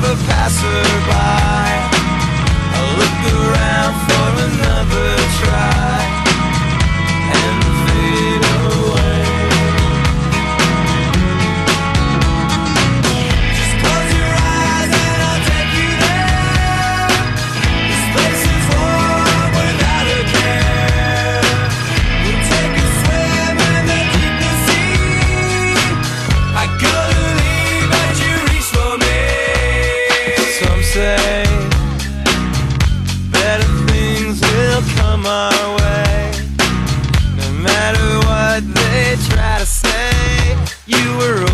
the passerby. say better things will come our way. No matter what they try to say, you were.